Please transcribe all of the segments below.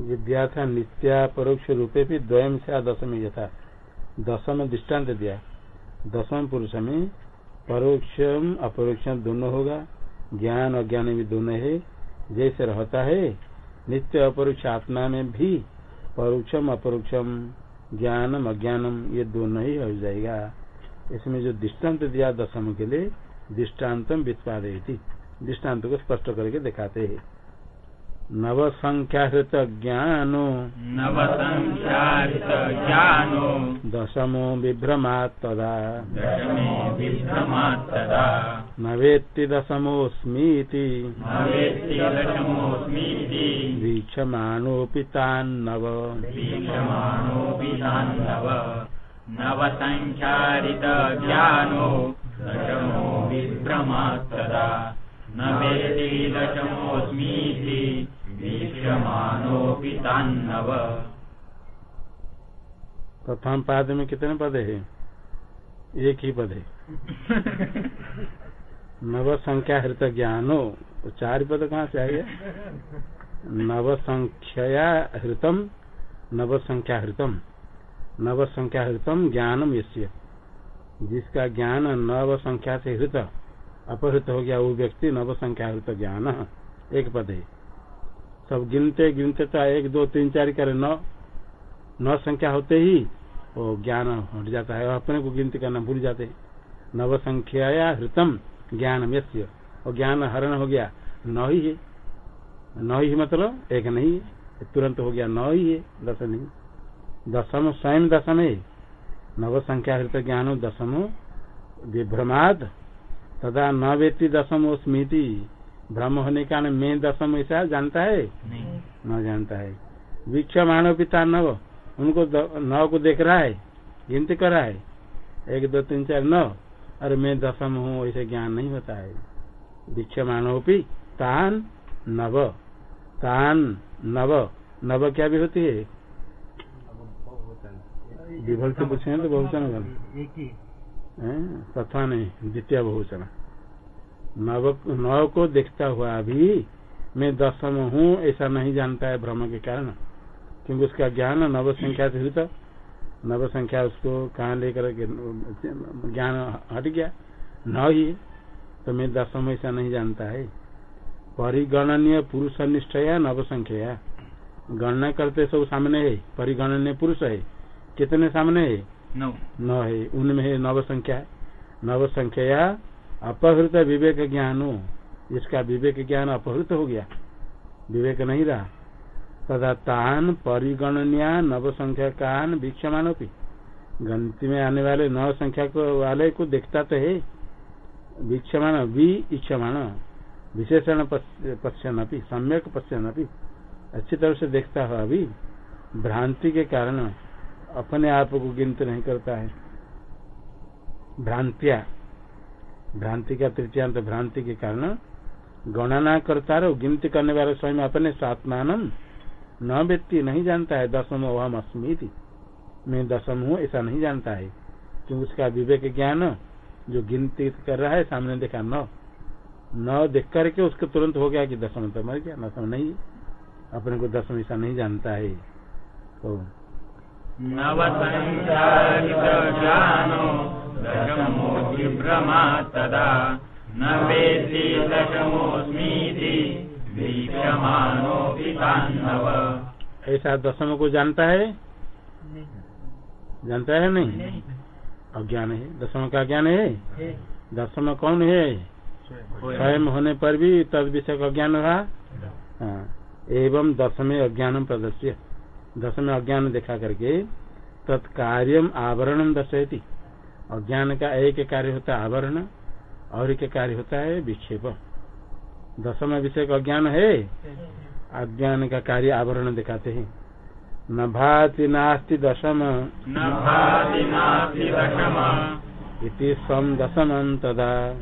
विद्या था नित्या परोक्ष रूपे भी द्वयम से दशम यथा। दशम दृष्टांत दिया। दशम पुरुष में परोक्षम, अपरोक्षम दोनों होगा। ज्ञान अज्ञान भी दोनों है। जैसे रहता है, नित्य अपरोक्ष आत्मा में भी परोक्षम, अपरोक्षम, ज्ञानम, अज्ञानम, ये दोनों ही हो जाएगा। इसमें जो दृष्टांत दिया दशम के लिए दृष्टान्तम व्युत्पादयती दृष्टांत को स्पष्ट करके दिखाते हैं। नव संख्याहृत ज्ञानो नव संख्याहृत ज्ञानो दशमो विभ्रमात् तदा दशमे विभ्रमात् तदा न वेत्ति दशमोऽस्मीति। भवेत्ति दशमोऽस्मीति। वीक्षमाणोऽपि तान्नव। वीक्षमाणोऽपि तान्नव। नव संख्यारित ज्ञानो दशमो विभ्रमात् तदा न वेत्ति दशमोऽस्मीति। तान्नव। प्रथम पाद में कितने पद है? एक ही पद है। नव संख्या हृत ज्ञानो तो चार पद कहाँ से आ गया? नव संख्या हृतम नव संख्या हृतम। नव संख्या हृतम ज्ञानम यश्य जिसका ज्ञान नव संख्या से हृत अपहृत हो गया वो व्यक्ति नव संख्या हृत ज्ञान एक पद है। सब गिनते गिनते तो एक, दो, तीन, चार करे, नौ नौ संख्या होते ही वो ज्ञान हट जाता है। अपने को गिनती करना भूल जाते। नव संख्या या हृतम ज्ञान यस्य। और ज्ञान हरण हो गया, नौ ही है। नौ ही मतलब एक नहीं है। तुरंत हो गया, नौ ही है, दस नहीं। दसम स्वयं दसम है। नव संख्या हृत ज्ञान दसम विभ्रमाद। तदा न व्यक्ति दसम स्मृति। भ्रम होने का मैं दशम ऐसा जानता है? नहीं। न जानता है। वीक्षा मानव पिता नव उनको नौ को देख रहा है गिनती कर रहा है। एक दो तीन चार नौ अरे मैं दशम हूँ ऐसे ज्ञान नहीं होता है। दीक्षा मानव भी तान नव। तान नव। नव क्या भी होती है? विभक्ति पूछे तो बहुचन बन तथा नहीं द्वितीय बहुचन नव नव को देखता हुआ भी मैं दसम हूँ ऐसा नहीं जानता है भ्रम के कारण। क्योंकि उसका ज्ञान नव संख्या से हुई नव संख्या उसको कहाँ लेकर ज्ञान हट गया। न ही तो मैं दसम ऐसा नहीं जानता है। परिगणनीय पुरुष निष्ठया नव संख्या। गणना करते सब सामने है। परिगणनीय पुरुष है। कितने सामने है? नौ। नौ है। उनमें है नव संख्या। नव संख्या अपहृत विवेक ज्ञान, जिसका विवेक ज्ञान अपहृत हो गया, विवेक नहीं रहा। तथा तान परिगणनिया नव संख्या कान वीक्षमान गणति में आने वाले नव संख्या को वाले को देखता तो है। वीक्षमान वी इच्छमान विशेषण पश्यन अपनी सम्यक पश्चन अपनी अच्छी तरह से देखता है अभी। भ्रांति के कारण अपने आप को गिनती नहीं करता है। भ्रांतिया। भ्रांति का तृतीयांत भ्रांति के कारण गणना करता रहो गिनती करने वाले स्वयं अपने स्वात्मान न व्यक्ति नहीं जानता है, दसम अहम अस्मी मैं दसम हूँ, ऐसा नहीं जानता है। क्योंकि उसका विवेक ज्ञान जो गिनती कर रहा है, सामने देखा नौ। नौ देख करके उसको तुरंत हो गया कि दसम तो मर गया, दसम नहीं। अपने को दसम ऐसा नहीं जानता है। तो दशमो विभ्रमा तदा न वेत्ति दशमोऽस्मीति वीक्षमाणोऽपि तान्नव ऐसा दशम को जानता है? जानता है नहीं? अज्ञान है। दसम का ज्ञान है? दशम कौन है? स्वयं। होने पर भी तद विषय का ज्ञान रहा? हाँ। एवं दसमे अज्ञान प्रदर्श्य। दसवें अज्ञान देखा करके तत्कार्यम आवरण दर्शयती। अज्ञान का एक कार्य होता है आवरण और एक कार्य होता है विक्षेप। दसम विषय का अज्ञान है। अज्ञान का कार्य आवरण दिखाते हैं। न भाति नास्ति दशम। न भाति नास्ति दशम। इति स्वम दशमं तदा।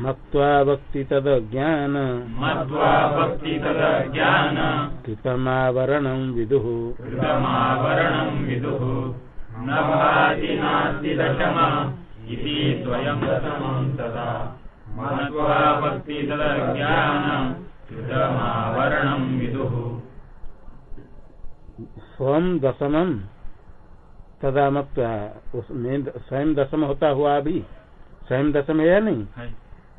मत्वा भक्ति तदज्ञान कृतमावरणं विदुः। न भाति नास्ति दशम इति स्वयं दशमं तदा। तदज्ञान कृतमावरणं विदुः। स्वयं दशमम तदा मत उसमें स्वयं दशम होता हुआ भी। स्वयं दशम है या नहीं?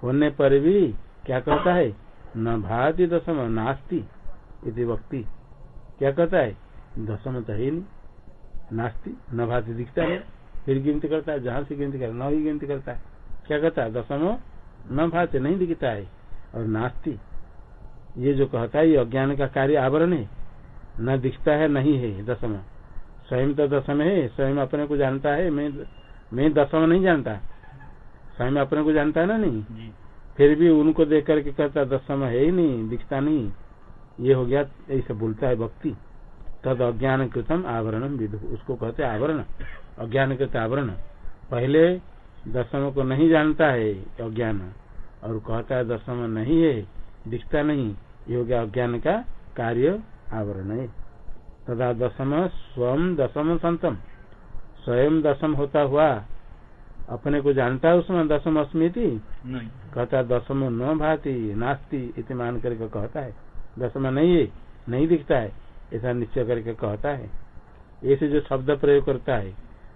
होने पर भी क्या कहता है? न भाति दशम नास्ति इति वक्ति। क्या कहता है? दशम तो ही नहीं। नास्ति न भाति दिखता है फिर गिनती करता है जहाँ से गिनती कर न ही गिनती करता है। क्या कहता है? दशम न भाति नहीं दिखता है। और नास्ती ये जो कहता है ये अज्ञान का कार्य आवरण है। न दिखता है नहीं है दशम। स्वयं तो दशम है स्वयं अपने को जानता है मैं मैं दशम नहीं जानता। स्वयं अपने को जानता है ना नहीं? जी। फिर भी उनको देख करके कहता दशम है ही नहीं दिखता नहीं। ये हो गया ऐसे बोलता है भक्ति। तद अज्ञान कृतम आवरण विदु। उसको कहते आवरण। अज्ञान कृत आवरण। पहले दशम को नहीं जानता है अज्ञान और कहता है दशम नहीं है दिखता नहीं। ये हो गया अज्ञान का कार्य आवरण है। तदा दशम स्वयं दशम संतम। स्वयं दशम होता हुआ अपने को जानता है उसमें दशम अस्मिति? नहीं। कहता है दशम न भाती नास्ती इति मान करके कहता है। दशम नहीं है नहीं दिखता है। ऐसा निश्चय करके कहता है। ऐसे जो शब्द प्रयोग करता है,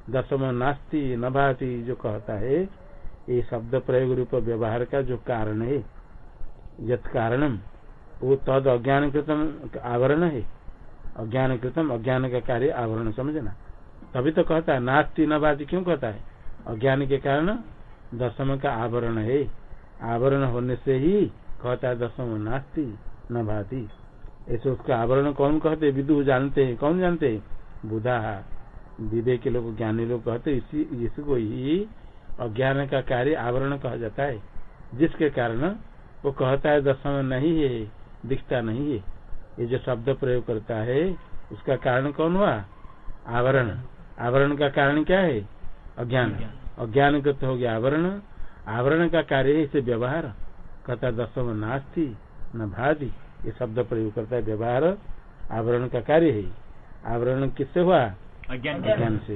दशम नास्ति न भाति जो कहता है, ये शब्द प्रयोग रूप व्यवहार का जो कारण है यथ कारणम, वो तद अज्ञान कृतम आवरण है। अज्ञान कृतम, अज्ञान का कार्य आवरण समझना। तभी तो कहता है, नास्ति न भाति क्यों कहता है? अज्ञान के कारण दशम का आवरण है। आवरण होने से ही कहता है दशम नास्ति न भाति ऐसे उसका आवरण कौन कहते विदु जानते हैं। कौन जानते हैं? बुधा। विवेक के लोग, ज्ञानी लोग कहते इसी, इसको ही अज्ञान का कार्य आवरण कहा जाता है। जिसके कारण वो कहता है दशम नहीं है, दिखता नहीं है। ये जो शब्द प्रयोग करता है, उसका कारण कौन हुआ? आवरण। आवरण का कारण क्या है? अज्ञान। अज्ञान कृत हो गया आवरण। आवरण का कार्य है, इसे व्यवहार। कहता दशम नास्ति, न भाति। ये शब्द प्रयोग करता है व्यवहार आवरण का कार्य है। आवरण किससे हुआ? अज्ञान से।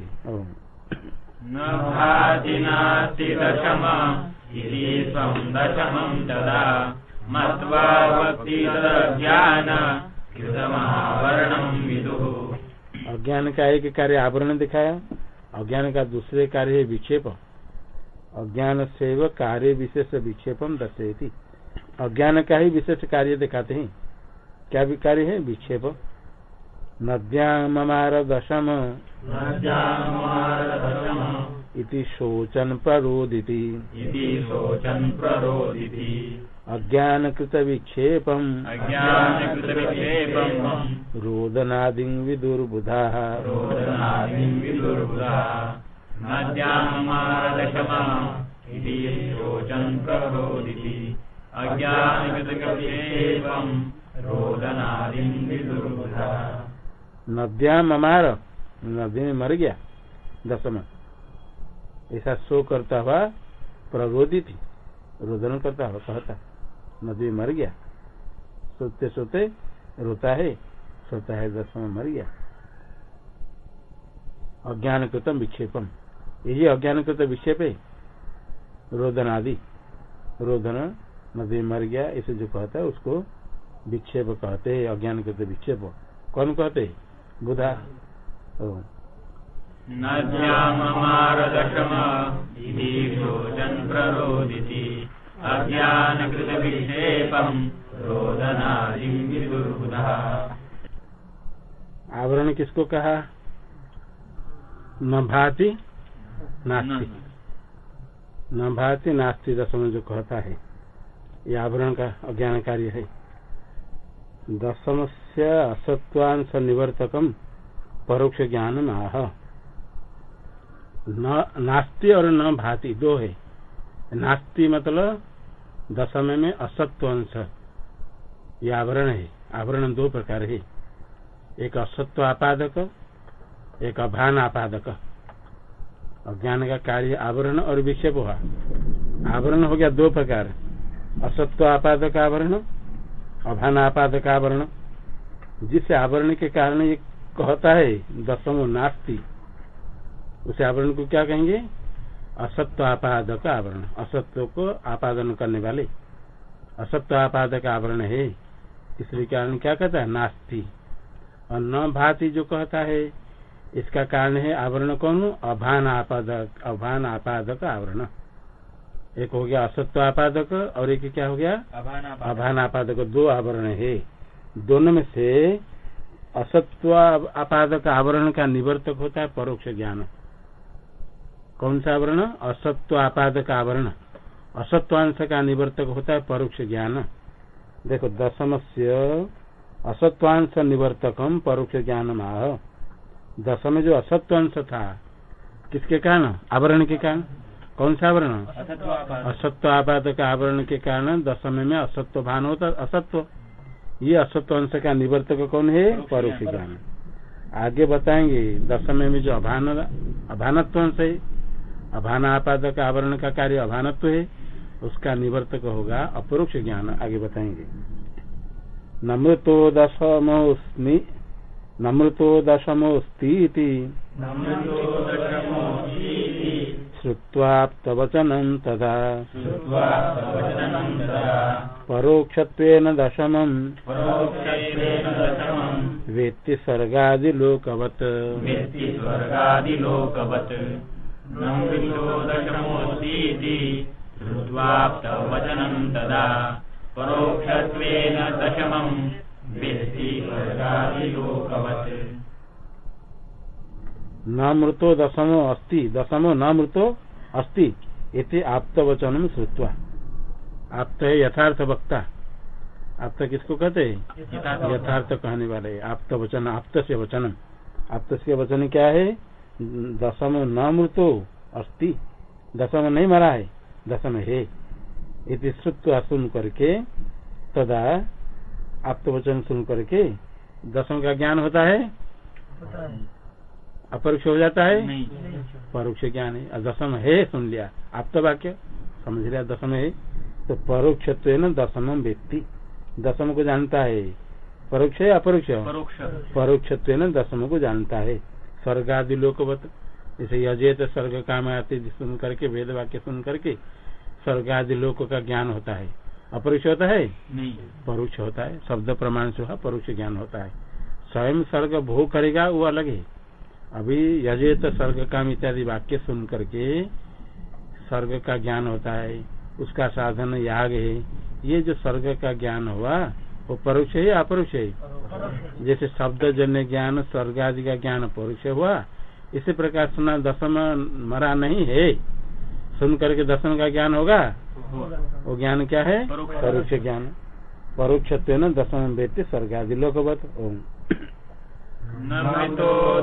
अज्ञान का एक कार्य आवरण दिखाया अज्ञान का दूसरे कार्य है विक्षेप अज्ञान से कार्य विशेष विक्षेपम दर्शयती। अज्ञान का ही विशेष कार्य दिखाते हैं। क्या भी कार्य है? विक्षेप। नद्याममार दशम इति शोचन प्ररोदिति। शोचन् प्ररोदिति। अज्ञानकृत विक्षेपम। अज्ञानकृतविक्षेपम् रोदनादि विदुर्बुधा। रोदनादिं विदुर्बुधा। नद्यामारदशमम् इति शोचन् प्ररोदिति। विदुर्बुधा नद्याम नदी में मर गया। दशम ऐसा शो करता हुआ थी। रोदन करता हुआ कहता, नदी में मर गया। सोते सोते रोता है। सोता है दशम मर गया। अज्ञान कृतम विक्षेपम यही अज्ञान कृत विक्षेप है। रोदन आदि रोदन नदी मर गया इसे जो कहता है उसको विक्षेप कहते हैं अज्ञान कृत विक्षेप। कौन कहते हैं? बुधा। आवरण किसको कहा? न भाति नास्ति। न भाति। नास्ति दशम जो कहता है। ये आवरण का अज्ञान कार्य है दशम से असत्वांश निवर्तकम परोक्ष ज्ञान आह। न, नास्ति और न भाति दो है। नास्ति मतलब दशम में असत्व अंश ये आवरण है। आवरण दो प्रकार है। एक असत्व आपादक, एक अभान आपादक। अज्ञान का कार्य आवरण और विक्षेप हुआ। आवरण हो गया दो प्रकार। असत्व आपादक आवरण अभान आपादक आवरण जिस आवरण के कारण ये कहता है, दसमो नास्ति। उस आवरण को क्या कहेंगे? असत्व आपादक आवरण असत्व को आपादन करने वाले। असत्व आपादक आवरण है। इसलिए कारण क्या कहता है? नास्ति। और न भाति जो कहता है, इसका कारण है आवरण कौन? अभान आपादक अभान आपादक आवरण एक हो गया असत्व आपादक और एक क्या हो गया? अभान आपादक दो आवरण है। दोनों में से असत्व आपादक आवरण का निवर्तक होता है परोक्ष ज्ञान। कौन सा आवरण? असत्व आपादक आवरण। असत्वांश का निवर्तक होता है परोक्ष ज्ञान। देखो दशम से असत्वांश निवर्तकम परोक्ष ज्ञान माह दशम जो असत्वांश था किसके कारण? आवरण के कारण। कौन सा आवरण? असत्व आपात। आपादक आवरण के कारण दशम में असत्व भान होता असत्व। ये असत्व अंश का निवर्तक कौन है? परोक्ष ज्ञान आगे बताएँगे दशम में जो अभान अभानत्व अंश है अभान आपादक आवरण का कार्य अभानत्व है उसका निवर्तक होगा अपरोक्ष ज्ञान। आगे बताएँगे। नमृतो दशमोस्मि नमृतो दशमोस्ती श्रुत्वाप्तवचनं तदा। परोक्षत्वेन दशमम्। वेत्ति सर्गादिलोकवत् परोक्षत्वेन दशमं वेत्ति स्वर्गादिलोकवत् न मृतो दशमो अस्ति दशमो न मृतो अस्ति इति आप्तवचनम श्रुत्वा। आप्त है यथार्थ वक्ता। आप आप्त किसको कहते हैं? यथार्थ। कहने वाले। आप्त वचन। आप्त से वचनम आप्त से वचन क्या है? दशम न मृतो अस्ति। दशम नहीं मरा है दशम है। इति श्रुत्वा सुन करके तदा आप्त वचन सुन करके दशम का ज्ञान होता है। अपरोक्ष हो जाता है? परोक्ष ज्ञान है दशम है सुन लिया। आप तो वाक्य समझ लिया दशम है। तो परोक्ष दशम व्यक्ति। दशम को जानता है। परोक्ष है अपरोक्ष? परोक्ष। दशम को जानता है। स्वर्ग आदि लोकवत जैसे यजेत स्वर्ग काम आते सुन करके वेद वाक्य सुन करके स्वर्ग आदि लोक का ज्ञान होता है। अपरोक्ष होता है? नहीं। परोक्ष होता है। शब्द प्रमाण से परोक्ष ज्ञान होता है। स्वयं स्वर्ग भोग करेगा वो अलग है। अभी यजेत स्वर्ग काम इत्यादि वाक्य सुन करके स्वर्ग का ज्ञान होता है, उसका साधन याग है। ये जो स्वर्ग का ज्ञान हुआ, वो परोक्ष है अपरोक्ष है? जैसे शब्द जन्य ज्ञान स्वर्ग आदि का ज्ञान परोक्ष हुआ, इसी प्रकार सुना दसम मरा नहीं है। सुन करके दसम का ज्ञान होगा? वो ज्ञान क्या है? परोक्ष। ज्ञान। परोक्ष दसम व्यक्ति स्वर्ग आदि लोकवत। ओम। नमृतो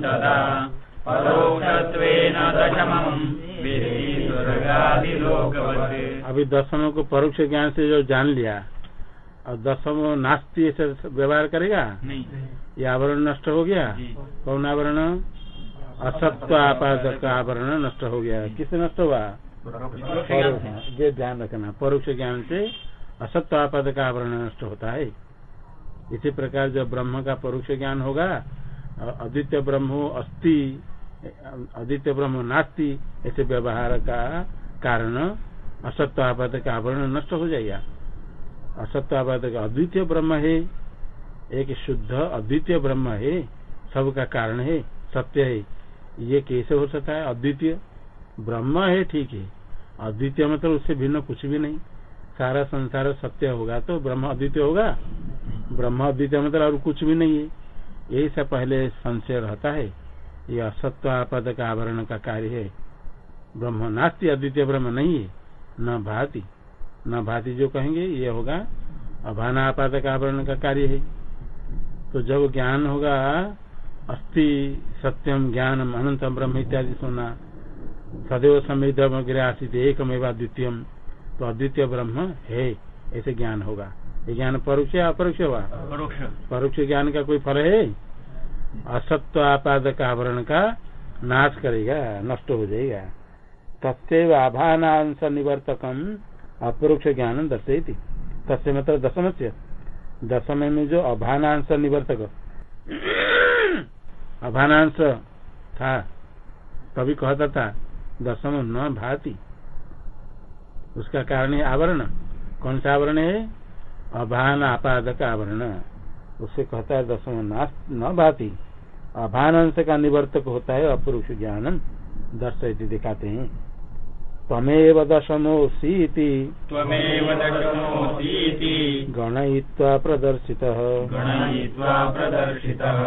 तदा। परोक्षत्वेन दशमं। अभी दसमों को परोक्ष ज्ञान से जो जान लिया और दसमो नास्ती ऐसे व्यवहार करेगा? नहीं। ये आवरण नष्ट हो गया? कौन आवरण? असत्व आपादक का आवरण नष्ट हो गया। किससे नष्ट हुआ? से। ये ध्यान रखना। परोक्ष ज्ञान से असत्व आपद का आवरण नष्ट होता है। इसी प्रकार जब ब्रह्म का परोक्ष ज्ञान होगा अद्वितीय ब्रह्म अस्थि, अद्वितीय ब्रह्म नास्ति, ऐसे व्यवहार का कारण असत्व आपद का आवरण नष्ट हो जाएगा। असत्य आपद का अद्वितीय ब्रह्म है, एक शुद्ध अद्वितीय ब्रह्म है, सबका कारण है, सत्य है। ये कैसे हो सकता है? अद्वितीय ब्रह्म है, ठीक है। अद्वितीय मतलब उससे भिन्न कुछ भी नहीं। सारा संसार सत्य होगा तो ब्रह्म अद्वितीय होगा। ब्रह्म अद्वितीय मतलब और कुछ भी नहीं है। यही सब पहले संशय रहता है। ये असत्व आपद का आवरण का कार्य है। ब्रह्म नास्ती, अद्वितीय ब्रह्म नहीं है। न भाति। न भाति जो कहेंगे, ये होगा अभाना आपादक आवरण का कार्य है। तो जब ज्ञान होगा अस्थि सत्यम, ज्ञानम, अनंतम ब्रह्म इत्यादि सुना सदैव समिधम आसित, एकमेवा द्वितीयम तो अद्वितीय ब्रह्म है ऐसे ज्ञान होगा। ये ज्ञान परोक्ष या अपरोक्ष हुआ? परोक्ष। परोक्ष ज्ञान का कोई फल है? असत्व आपादक आवरण का नाश करेगा नष्ट हो जाएगा। तस्व आभानांश निवर्तकम अपरोक्ष ज्ञान दर्शयती। तस्य मतलब दशम से। दशम में जो अभानांश निवर्तक। अभानांश था। कभी कहता था दशम न भाति। उसका कारण है आवरण। कौन सा आवरण है? अभान आपादक आवरण। उससे कहता है दसम नाश न भाती। अभान अंश का निवर्तक होता है, अपरुष ज्ञान दर्शी दिखाते हैं। तमेव दशमोऽसीति। त्वमेव दशमोऽसीति। गणयित्वा प्रदर्शितः। गणयित्वा प्रदर्शितः।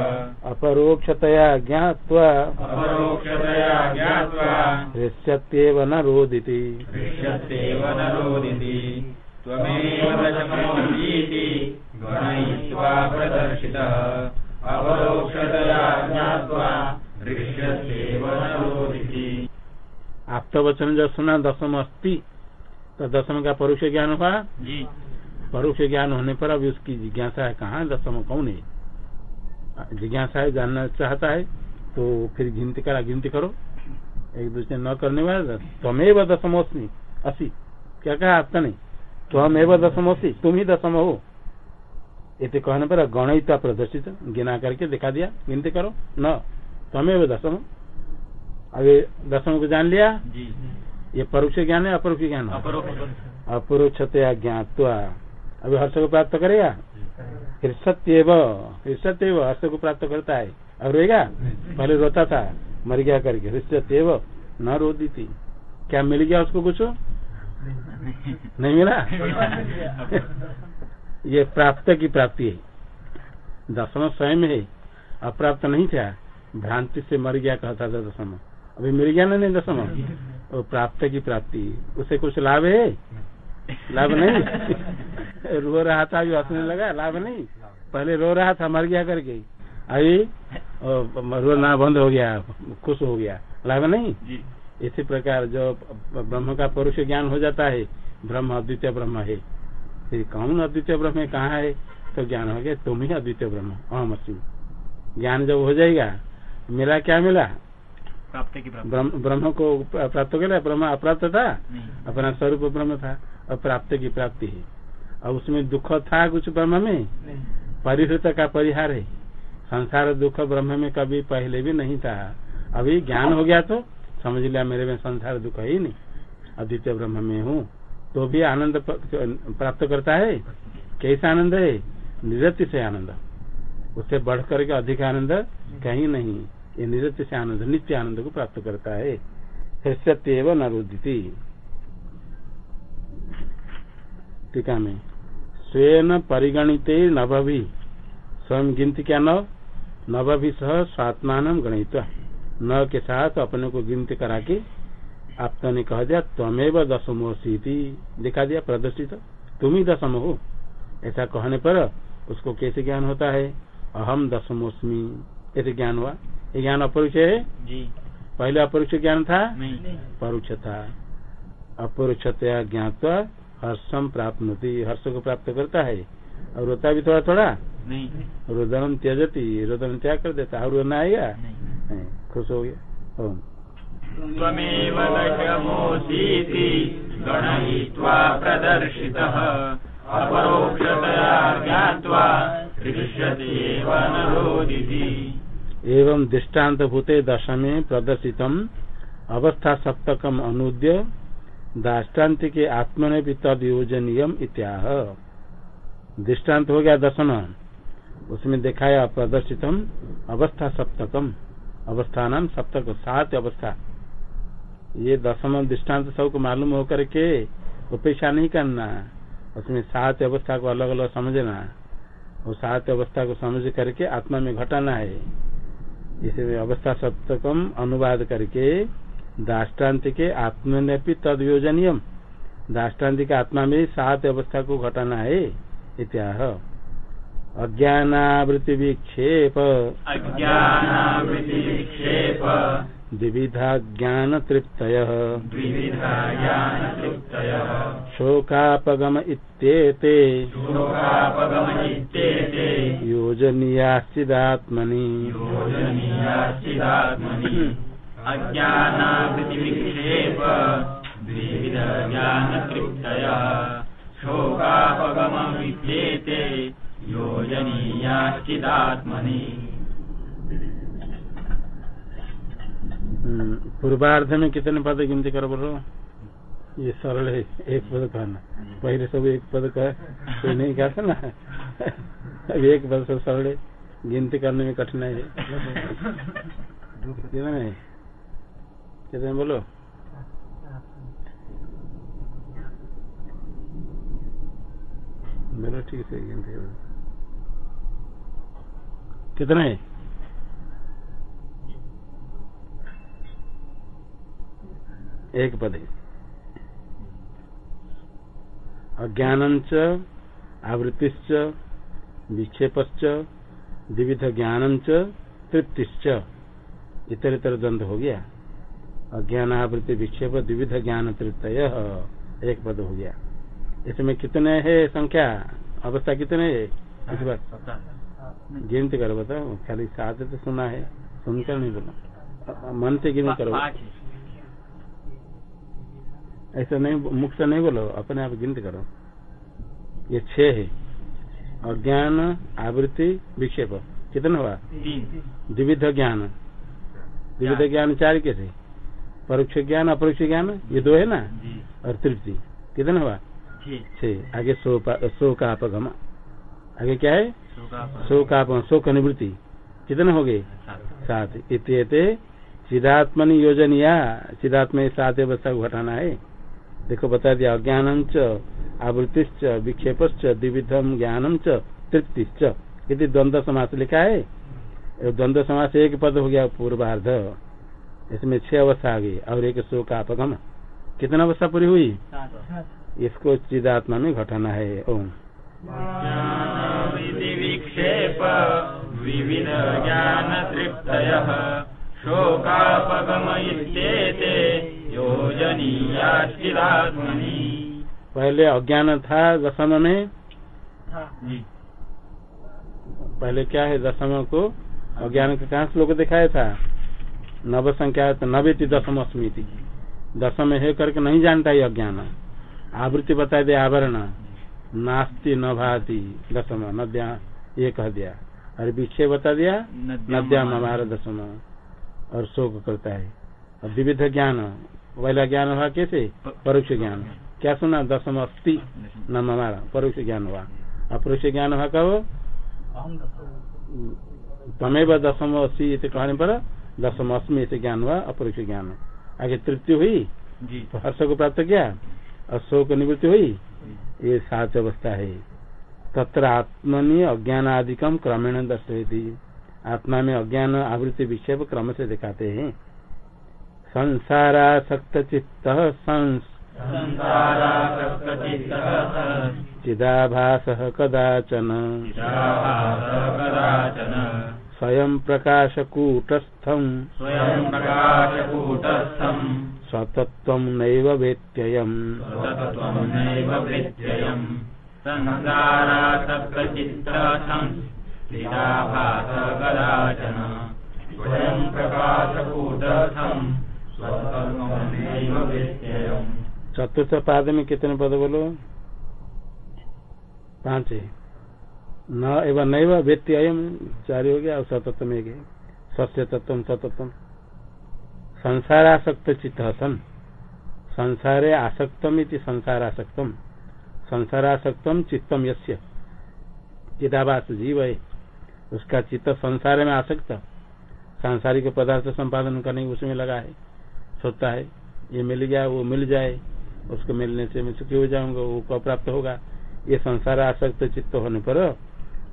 अपरोक्षतया ज्ञात्वा। अपरोक्षतया ज्ञात्वा। हृष्यत्येव न रोदिति। दृश्यत्येव न रोदिति। त्वमेव दशमोऽसीति। गणयित्वा प्रदर्शितः। अपरोक्षतया आप्तवचन जब सुना दसम अस्ति तो दसम का परोक्ष ज्ञान हुआ? परोक्ष ज्ञान होने पर अभी उसकी जिज्ञासा है कहाँ? दसम कौन है? जिज्ञासा है जानना चाहता है तो फिर गिनती करा गिनती करो। एक दूसरे न करने वाला त्वमेव दसमोस्मी असी क्या कहा आपका नहीं त्वमेव दसमोसी तुम ही दसम हो। इतने कहने पर गणित प्रदर्शित गिना करके दिखा दिया। गिनती करो। न। त्वमेव दसम। अभी दसम को जान लिया? जी। ये परोक्ष ज्ञान है अपरोक्ष ज्ञान? अपरोक्ष। अपरोक्षतया ज्ञातवा। अभी हर्ष को प्राप्त करेगा? हृषत्यव हृषत्यव हर्ष को प्राप्त करता है। अब रोएगा? पहले रोता था मर गया करके। हृषत्यव न रोती थी क्या मिल गया उसको कुछ? नहीं मिला? ये प्राप्त की प्राप्ति है। दसम स्वयं है। अप्राप्त नहीं था। भ्रांति से मर गया कहता था दसम अभी मिल गया ना नहीं दसम वो प्राप्त की प्राप्ति। उसे कुछ लाभ है? लाभ नहीं? रो रहा था अभी हंसने लगा लाभ नहीं। पहले रो रहा था मर गया करके। अभी रोना बंद हो गया खुश हो गया। लाभ नहीं? इसी प्रकार जो ब्रह्म का परुष ज्ञान हो जाता है ब्रह्म अद्वितीय ब्रह्म है। फिर कौन अद्वितीय ब्रह्म है? कहाँ है? तो ज्ञान हो गया तुम ही अद्वितीय ब्रह्म। अहम ज्ञान जब हो जाएगा मिला क्या मिला? प्राप्ति की प्राप्ति। ब्रह्म ब्रह्म को प्राप्त हो गया ब्रह्म अप्राप्त था? अपना स्वरूप ब्रह्म था। और प्राप्त की प्राप्ति है। और उसमें दुख था कुछ ब्रह्म में? परिहृत का परिहार है। संसार दुख ब्रह्म में कभी पहले भी नहीं था। अभी ज्ञान हो गया तो समझ लिया मेरे में संसार दुख है ही नहीं। अद्वितीय ब्रह्म में हूँ। तो भी आनंद प्राप्त करता है? कैसा आनंद है? निरत्य से आनंद। उससे बढ़ करके अधिक आनंद कहीं नहीं। ये निरत्य से आनंद नित्य आनंद को प्राप्त करता है। हृष्यत्य एवं न रुदिति टीका में, स्वेन परिगणिते नभि स्वयं गिनती क्या नव नभि सह स्वात्मान गणित न के साथ अपने को गिनती करा के आपने ने कह दिया, त्वमेव दशमोसी दिखा दिया, प्रदर्शित। तुम ही दशम हो। ऐसा कहने पर उसको कैसे ज्ञान होता है? अहम दशमोस्मी ऐसे ज्ञान हुआ। ये ज्ञान अपरुष है? जी। पहले अपरुष ज्ञान था? नहीं। परुष था अपरुषतया ज्ञातवा हर्षम प्राप्त हर्ष को प्राप्त करता है। और रोता भी थोड़ा थोड़ा? नहीं। रोदन त्यजती। रोदन त्याग कर देता। और रोना आएगा नहीं। खुश हो गया। त्वमेव गणयित्वा प्रदर्शितः। अपरोक्षतया ज्ञात्वा दृश्यतेव न रोदिति एवं दृष्टांत भूते दशमे प्रदर्शितम अवस्था सप्तकम अनुद्य दाष्टान्त के आत्मने भी तद योजनीयम इत्याह। दृष्टांत हो गया दशम। उसमें दिखाया प्रदर्शितम अवस्था सप्तकम अवस्था नाम सप्तक, सात अवस्था। ये दशम दृष्टांत सबको मालूम होकर के उपेक्षा नहीं करना। उसमें सात अवस्था को अलग अलग समझना। और सात अवस्था को समझ करके आत्मा में घटाना है। इसमें अवस्था सप्तकम अनुवाद करके दाष्टान्त के आत्मन्यपि तद योजनियम दाष्टान्त के आत्मा में सात अवस्था को घटाना है, इत्याह। अज्ञानावृत्ति विक्षेप। अज्ञानावृत्तिक्षेप द्विविधा ज्ञान तृप्तय शोकापगम इत्येते योजनीयाश्चिदात्मनि। अज्ञानावृत्तिविक्षेप। द्विविध योजनीयाश्चिदात्मनि। पूर्वार्ध में कितने पद गिनती करो बोलो। ये सरल है, एक पद कहना। पहले सब एक पद कह, कोई नहीं कहता ना अब एक पद से सरल है, गिनती करने में कठिनाई है। कितने कितने बोलो? बोलो ठीक से गिनती कितने है? एक पद है। अज्ञानंच आवृत्तिश्च विक्षेपश्च विविध ज्ञानंच तृप्तिश्च। इतर इतर द्वंद हो गया। अज्ञान आवृत्ति विक्षेप विविध ज्ञान तृप्त एक पद हो गया। इसमें कितने है संख्या? अवस्था कितने है? इस बार। गिनती करो बताओ। खाली साथ तो सुना है। सुनकर नहीं बोला। मन से गिनती करो। ऐसा नहीं मुख से नहीं बोलो अपने आप गिनती करो। ये छह है। अज्ञान आवृत्ति विक्षेप। कितना हुआ? द्विविध ज्ञान। द्विविध ज्ञान। चार कैसे परोक्ष ज्ञान अपरोक्ष ज्ञान ये दो है ना? और तृप्ति। कितना हुआ? छह। आगे का अपगम आगे क्या है? सो का शोक निवृत्ति कितने हो गए? सात। इतने चिदात्मनि योजनिया। चिदात्म सात अवस्था को घटाना है। देखो बता दिया अज्ञानम च आवृत्तिश्च विक्षेपश्च द्विविधम ज्ञानम च तृप्तिश्च। यदि द्वंद्व समास लिखा है? द्वंद्व समास एक पद हो गया पूर्वार्ध। इसमें छह अवस्था आ गई और एक शो का अपगम कितना अवस्था पूरी हुई? इसको चिदात्मा में घटाना है ओम। विक्षेप विविध ज्ञान तृप्तय शोकापगम इत्येते पहले अज्ञान था दशम में? पहले क्या है दशम को? अज्ञान के कहा श्लोक दिखाया था? नव संख्या तो नवेति दशम अस्मिति। दशम है करके नहीं जानता ये अज्ञान। आवृत्ति बता दे आवरण। नास्ति न भाती। दशम नद्या ये कह दिया। और विक्षय बता दिया? नद्या हमारा दशम। और शोक करता है। और विविध ज्ञान। पहला ज्ञान हुआ कैसे? परोक्ष ज्ञान। क्या सुना? दसम अस्थि। न हमारा परोक्ष ज्ञान हुआ। अपरोक्ष ज्ञान हुआ कहो तमेव दशम अस्सी इसे कहने पर दसम अस्मी से ज्ञान हुआ अपरोक्ष ज्ञान। आगे तृप्ति हुई? हर्ष को प्राप्त किया? शोक निवृत्ति हुई? ये सात अवस्था है। तत्र आत्मनि अज्ञान आदिकम क्रमेण दर्शयती। आत्मा में अज्ञान आवृत्ति विक्षेप क्रम से दिखाते हैं। संसारासक्त चित्त चिदाभास कदाचन। स्वयं प्रकाशकूटस्थम। स्वतत्व नैव वेत्ययम् स्वतत्वं चतुर्थ पाद में कितने पद बोलो? पाँच न एवं नैव व्यत्ययम चार हो गया, और सतत्व में गए सत्य तत्व सतत्व संसारासक्त चित्त सन संसारे आसक्तम इति संसारासक्तम। संसारासक्तम चित्तम यस्य। चिदाभास जीव है। उसका चित्त संसार में आसक्त। सांसारिक पदार्थ संपादन करने उसमें लगा है। सोचता है। ये मिल गया, वो मिल जाए। उसको मिलने से मैं सुखी हो जाऊँगा वो कब प्राप्त होगा। ये संसार आसक्त चित्त होने पर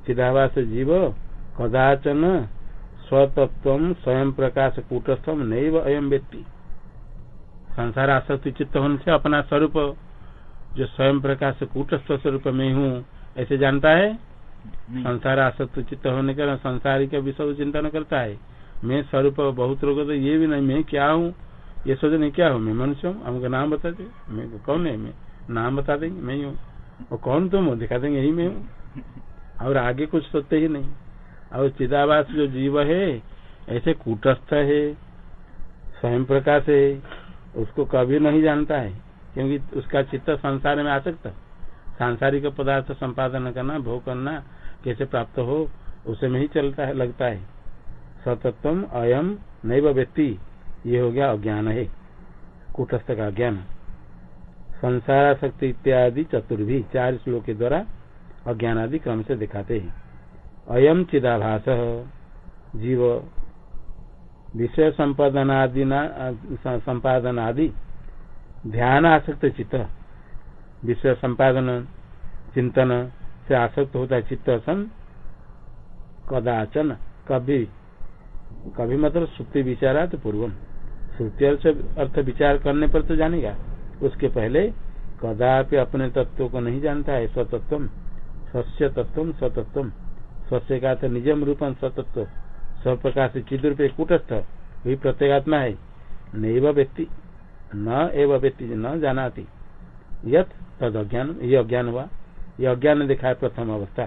चिदाभास जीव कदाचन स्वतत्व स्वयं प्रकाश कूटस्थम नैव अयम व्यक्ति। संसार आसक्ति चित्त होने से अपना स्वरूप जो स्वयं प्रकाश कूटस्थ स्वरूप में हूँ ऐसे जानता है? संसार आसक्त चित्त होने के संसारी का संसारिक विषय चिंतन करता है। मैं स्वरूप बहुत लोग तो ये भी नहीं मैं क्या हूँ? ये सोच नहीं क्या हूँ, मैं मनुष्य हूँ? हमको नाम बता दे। मैं कौन है? मैं नाम बता देंगे, मैं ही हूँ। और कौन तुम हो? दिखा देंगे, यही मैं हूँ। और आगे कुछ सोचते ही नहीं। और चिदावास जो जीव है, ऐसे कूटस्थ है, स्वयं प्रकाश है, उसको कभी नहीं जानता है, क्योंकि उसका चित्त संसार में आसक्त सांसारिक पदार्थ संपादन करना, भोग करना, कैसे प्राप्त हो, उसे में ही चलता है, लगता है। सतत्व अयम नैव व्यक्ति। ये हो गया अज्ञान है, कुटस्थ का ज्ञान। संसाराशक्ति इत्यादि चतुर्भी चार श्लोक के द्वारा अज्ञान आदि क्रम से दिखाते हैं। अयम चिदाभास, जीव, विषय संपादनादि संपादनादि, ध्यान आसक्त चित्त, विषय संपादन, चिंतन से आसक्त होता है चित्त सन कदाचन, कभी कभी मतलब सुप्ति विचारा तो पूर्वम। श्रुति अर्थ विचार करने पर तो जानेगा। उसके पहले कदापि अपने तत्व को नहीं जानता है स्वतत्व सस्य तत्व स्वतत्व स्वस्य का तो निजम रूपम स्वतत्व। सब प्रकार से चिद रूपे कूटस्थ, वही प्रत्येगात्मा है। नैव व्यक्ति, न एव व्यक्ति न जानाती। यथ तद अज्ञान ये अज्ञान हुआ। ये अज्ञान दिखा है प्रथम अवस्था।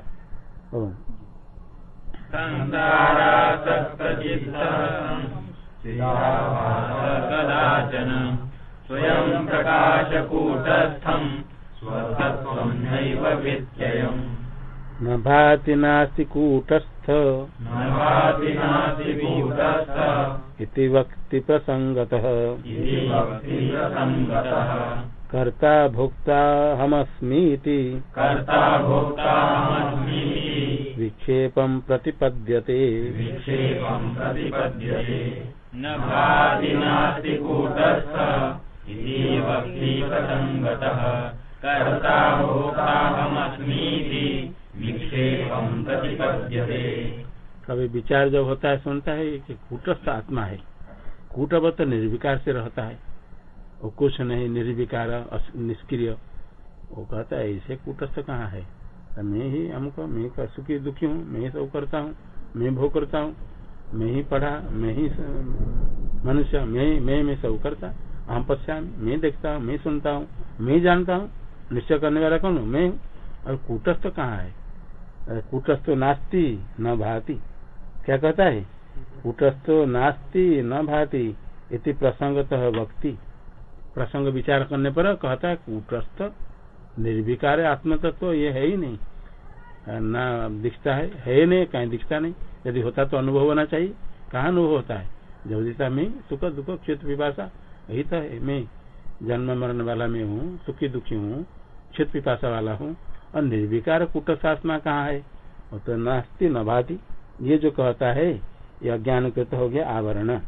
स्वयं प्रकाशकूटस्थम। स्वतत्वं नैव व्यत्ययम् न भाति नास्ति कूटस्थ। इति वक्ति प्रसंगतः कर्ता भोक्ता हमस्मीति। कर्ता भोक्ताहमस्मीति विक्षेपं प्रतिपद्यते। विक्षेपं प्रतिपद्यते। कभी विचार जब होता है, सुनता है कि कूटस्थ आत्मा है। कूटवत निर्विकार से रहता है। वो कुछ नहीं, निर्विकार निष्क्रिय। वो कहता है, ऐसे कूटस्थ कहाँ है? तो मैं ही, हमको, मैं सुखी, दुखी हूँ, मैं सब करता हूँ, मैं भोग करता हूँ। मैं ही पढ़ा, मैं ही मनुष्य, मैं मैं मैं सब करता। हम पश्चात मैं देखता हूँ मैं सुनता हूँ, मैं जानता हूँ, निश्चय करने वाला कौन हूँ? मैं। और कूटस्थ कहाँ है? अरे नास्ती, न भाती। क्या कहता है? कूटस्थो नास्ती, न भाति, इति प्रसंगतः भक्ति। प्रसंग विचार करने पर कहता है, कूटस्थ निर्विकार आत्म तत्व ये है ही नहीं। न दिखता है है नहीं, कहीं दिखता नहीं। यदि होता तो अनुभव होना चाहिए। कहाँ अनुभव होता है? जब दिखता मैं सुख, दुख, क्षेत्र पिपाशा यही तो है। मैं जन्म मरण वाला मैं हूँ, सुखी, दुखी हूँ, क्षेत्र पिपाशा वाला हूँ। और निर्विकार आत्मा कहाँ है? वो तो नास्ति न भाति ये जो कहता है, ये अज्ञान कृत हो गया आवरण।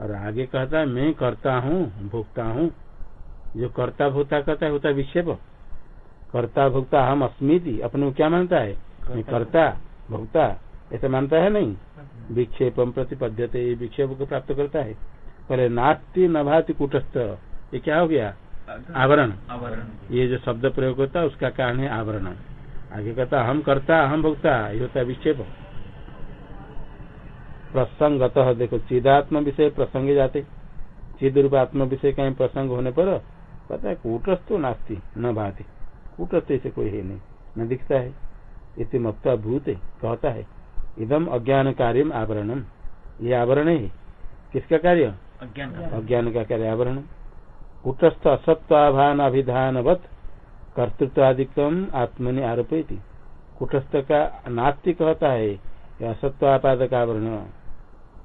और आगे कहता है, मैं करता हूँ भोगता हूँ। जो कर्ता, भोक्ता कहता है, होता विक्षेप। कर्ता भोक्ता हम अस्मिति अपने को क्या मानता है? मैं कर्ता भोक्ता ऐसा मानता है नहीं? विक्षेपम प्रतिपद्यते ये विक्षेप को प्राप्त करता है। पहले नास्ति न भाति कुटस्थ ये क्या हो गया? आवरण। आवरण। ये जो शब्द प्रयोग होता है उसका कारण है आवरण। आगे कहता हम करता हम भोगता ये होता है विक्षेप। प्रसंगत देखो चिदात्म विषय प्रसंग जाते। चिद रूप आत्म विषय कहीं प्रसंग होने पर पता है कूटस्थ तो नास्ती न भाती कूटस्थ से कोई है नहीं। न दिखता है। इति मत्ता भूत कहता है इदम अज्ञान कार्य आवरणम। ये आवरण है। किसका कार्य? अज्ञान अज्ञान का कार्य आवरण। कुटस्थ असत्वाभान अभिधानवत कर्तृत्वादिकम आत्मनि आरोपयती। कूटस्थ का नास्ति कहता है असत्वापादक आवरण।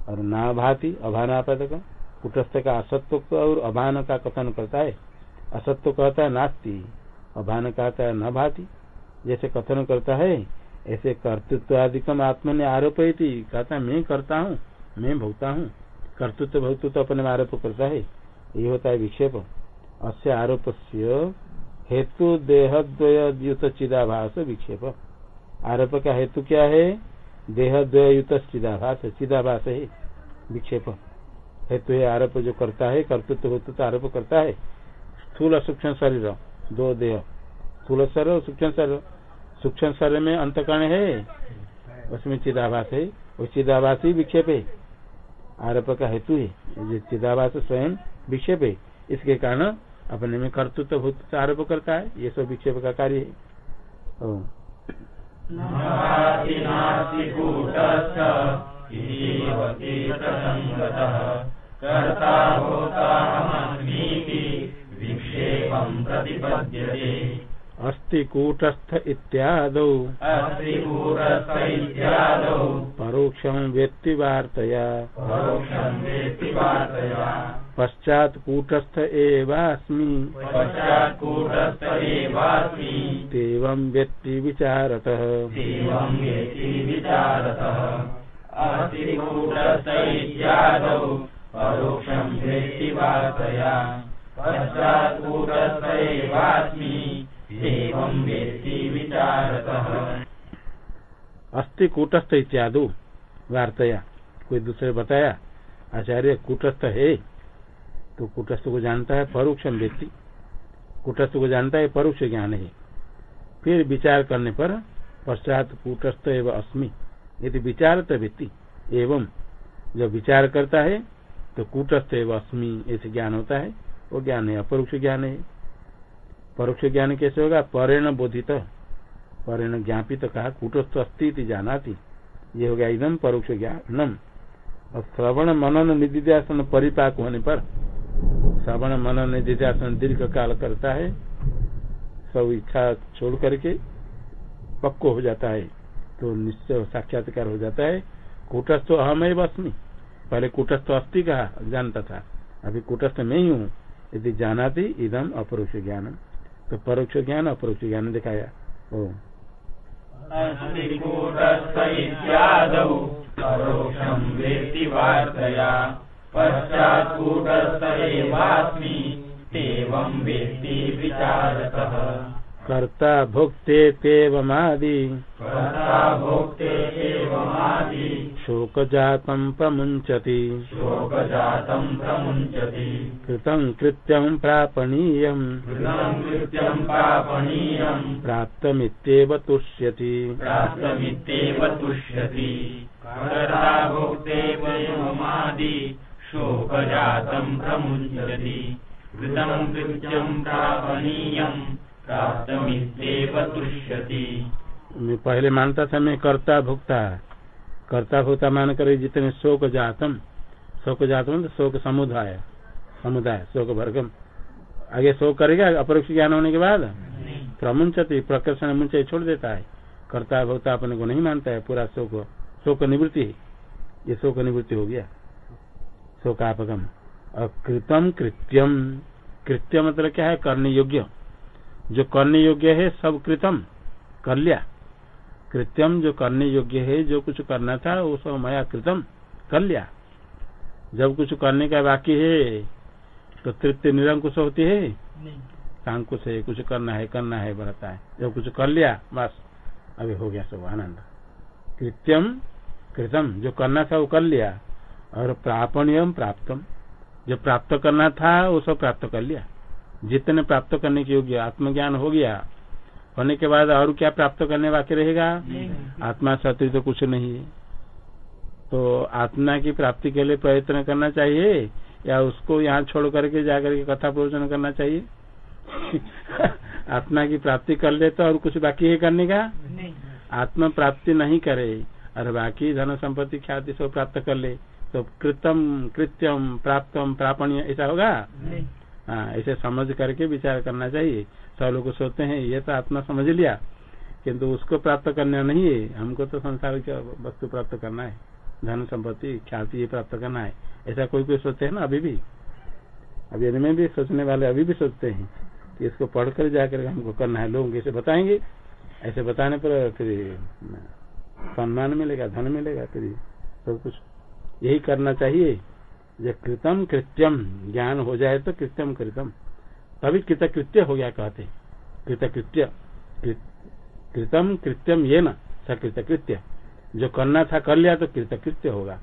और ना भाति अभानापादक। कुटस्थ का असत्व और अभान का कथन करता है। असत्व कहता है नास्ति। अभान कहता है, न भाती। जैसे कथन करता है, ऐसे कर्तृत्व आदिकम आत्मा ने आरोप कहता मैं करता हूँ, मैं भोगता हूँ। कर्तृत्व भोक्तृत्व अपने में आरोप करता है। ये होता है विक्षेप। अस्य आरोप हेतु देहद्वयुत चिदाभास विक्षेप। आरोप का हेतु क्या है? देहद्वयुत चिदाभास चिदाभास है, विक्षेप। हेतु है आरोप जो करता है, कर्तृत्व भोक्तृत्व आरोप करता है। स्थूल सूक्ष्म शरीर। दो देह। स्थूल शरीर सूक्ष्म शरीर। सूक्ष्म शरीर में अंतकरण है। उसमें चिदाभास है। वो चिदाभास ही विक्षेप है। आरोप का हेतु है। जो चिदाभास स्वयं विक्षेप है। इसके कारण अपने में कर्तृत्व भूतृत्व आरोप करता है। ये सब विक्षेप का कार्य है। कर्ता भोक्ताहमस्मीति विक्षेपं प्रतिपद्यते। अस्ति कूटस्थ इत्यादौ। इत्यादौ। वेत्ति वार्तया। वेत्ति पश्चात कूटस्थ एवास्मि। पश्चात्कूटस्थ एवास्मि। तेवं व्यक्ति विचारतः। एवं वेति विचारतः। अस्ति कूटस्थ इत्यादौ। परोक्षं वेत्ति वार्तया। अस्थि कूटस्थ इत्यादि वार्तया। कोई दूसरे बताया, आचार्य, कूटस्थ है? तो कूटस्थ को जानता है परोक्षम व्यक्ति कूटस्थ को जानता है परोक्ष ज्ञान है। फिर विचार करने पर पश्चात कूटस्थ एवं अस्मि। यदि विचार तो व्यक्ति एवं जब विचार करता है तो कूटस्थ एवं अस्मि, ऐसे ज्ञान होता है। वो ज्ञान है, अपरोक्ष ज्ञान है परोक्ष ज्ञान कैसे होगा? परेण बोधित। परेण ज्ञापित कहा, कूटस्थ अस्थिति जानाति। ये हो गया इदम परोक्ष ज्ञानम। और श्रवण मनन निधिध्यासन परिपाक होने पर, श्रवण मनन निधिध्यासन दीर्घ काल करता है। सब इच्छा छोड़ करके पक्को हो जाता है तो निश्चय साक्षात्कार हो जाता है। कूटस्थ अहम है बसमी पहले कूटस्थ अस्थि कहा, जानता था। अभी कूटस्थ में ही हूँ। यदि जाना थी इदम अपरोक्ष ज्ञान तो परोक्ष ज्ञान अपरोक्ष ज्ञान दिखाया ओ कर्ता भुक्ते तेवमादि कर्ता भोक्ते एवमादि शोक जातम प्रमुंचति शोकजातं प्रमुञ्चति कृतं कृत्यं प्रापणीयम्। कृतं कृत्यं पापणीयं प्राप्तमित्येव तुष्यति। प्राप्तमित्येव तुष्यति। कर्ता भोक्ते एवमादि शोकजातं प्रमुञ्चति कृतं कृत्यं प्रापणीयं प्राप्तमित्येव तुष्यति। पहले मानता था मैं कर्ता भुगता कर्ता होता मान कर जितने शोक जातम शोक जातम तो शोक समुदाय समुदाय शोक वर्गम आगे शोक करेगा अपरोक्ष ज्ञान होने के बाद? प्रमुंचति प्रकर्षण मुंच छोड़ देता है। कर्ता भोक्ता अपने को नहीं मानता है पूरा शोक शोक निवृत्ति ये शोक निवृत्ति हो गया। शोकापगम। और कृतम कृत्यम। कृत्य मतलब क्या है? करने योग्य जो करने योग्य है सब कृतम। कर लिया कृत्यम जो करने योग्य है जो कुछ करना था वो सब मया कृतम कर लिया। जब कुछ करने का बाकी है तो तृप्ति निरंकुश होती है। सांकुश है कुछ करना है करना है बढ़ता है। जब कुछ कर लिया बस अभी हो गया सब आनंद। कृत्यम कृतम जो करना था वो कर लिया और प्रापणियम प्राप्तम। जो प्राप्त करना था वो सब प्राप्त कर लिया। जितने प्राप्त करने के योग्य आत्मज्ञान हो गया होने के बाद और क्या प्राप्त करने बाकी रहेगा? आत्मा सत्य तो कुछ नहीं है। तो आत्मा की प्राप्ति के लिए प्रयत्न करना चाहिए या उसको यहाँ छोड़ करके जाकर के कथा प्रवचन करना चाहिए? आत्मा की प्राप्ति कर ले तो और कुछ बाकी है करने का? आत्मा प्राप्ति नहीं करे और बाकी धन संपत्ति ख्याति सब प्राप्त कर ले। तो कृतम कृत्यम प्राप्तम प्रापणीय ऐसा होगा? हाँ ऐसे समझ करके विचार करना चाहिए। सब लोग सोचते हैं, ये तो आत्मा समझ लिया, किंतु उसको प्राप्त करना नहीं है। हमको तो संसार की वस्तु प्राप्त करना है, धन संपत्ति, ख्याति ये प्राप्त करना है। ऐसा कोई कोई सोचते है ना अभी भी? अभी इनमें भी सोचने वाले अभी भी सोचते हैं, कि इसको पढ़कर जाकर हमको करना है, लोग ऐसे बताएँगे। ऐसे बताने पर फिर सम्मान मिलेगा, धन मिलेगा, फिर सब कुछ यही करना चाहिए। जब कृतम कृत्यम ज्ञान हो जाए तो कृत्यम कृतम। तभी कृतकृत्य हो गया कहते कृतकृत्य कृतम कृत्यम ये न सकृतकृत्य जो करना था कर लिया तो कृतकृत्य होगा।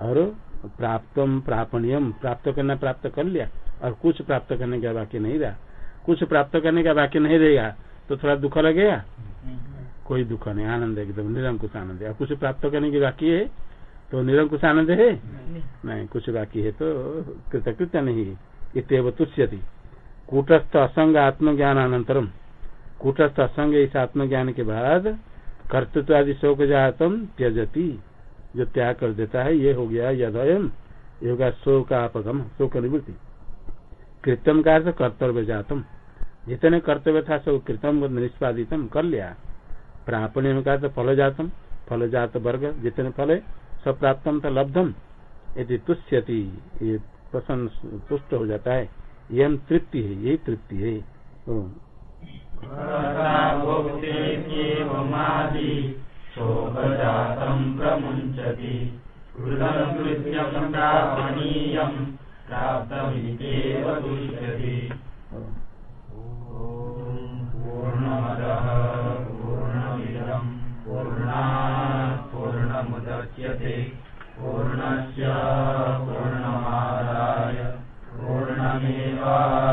और प्राप्तम प्रापणियम प्राप्त करना प्राप्त कर लिया। और कुछ प्राप्त करने का बाकी नहीं रहा। कुछ प्राप्त करने का बाकी नहीं रहेगा तो थोड़ा दुख लगेगा कोई दुख नहीं आनंद एकदम निरंकुश आनंद। है कुछ प्राप्त करने की बाकी है? तो निरंकुश आनंद है? नहीं। नहीं कुछ बाकी है तो कृतकृत्य नहीं इतव तुष्यति। कूटस्थ असंग आत्मज्ञान अनंतरम कूटस्थ असंग इस आत्मज्ञान के बाद कर्तृत्व आदि शोक जातम त्यजती। जो त्याग कर देता है ये हो गया यदयम। ये होगा शोक आपगम शोक निवृत्ति कृतम का अर्थ कर्तव्य जातम जितने कर्तव्य था सब कृतम निष्पादितम कर लिया। प्रापण्य का तो फल जातम फल जात वर्ग जितने फल है सब प्राप्तम तो लब्धम यदि तुष्यति ये प्रसन्न पुष्ट हो जाता है ये हम तृप्ति है यही तृप्ति है। मुदच्यते पूर्णस्य पूर्णमादाय। पूर्णमेवा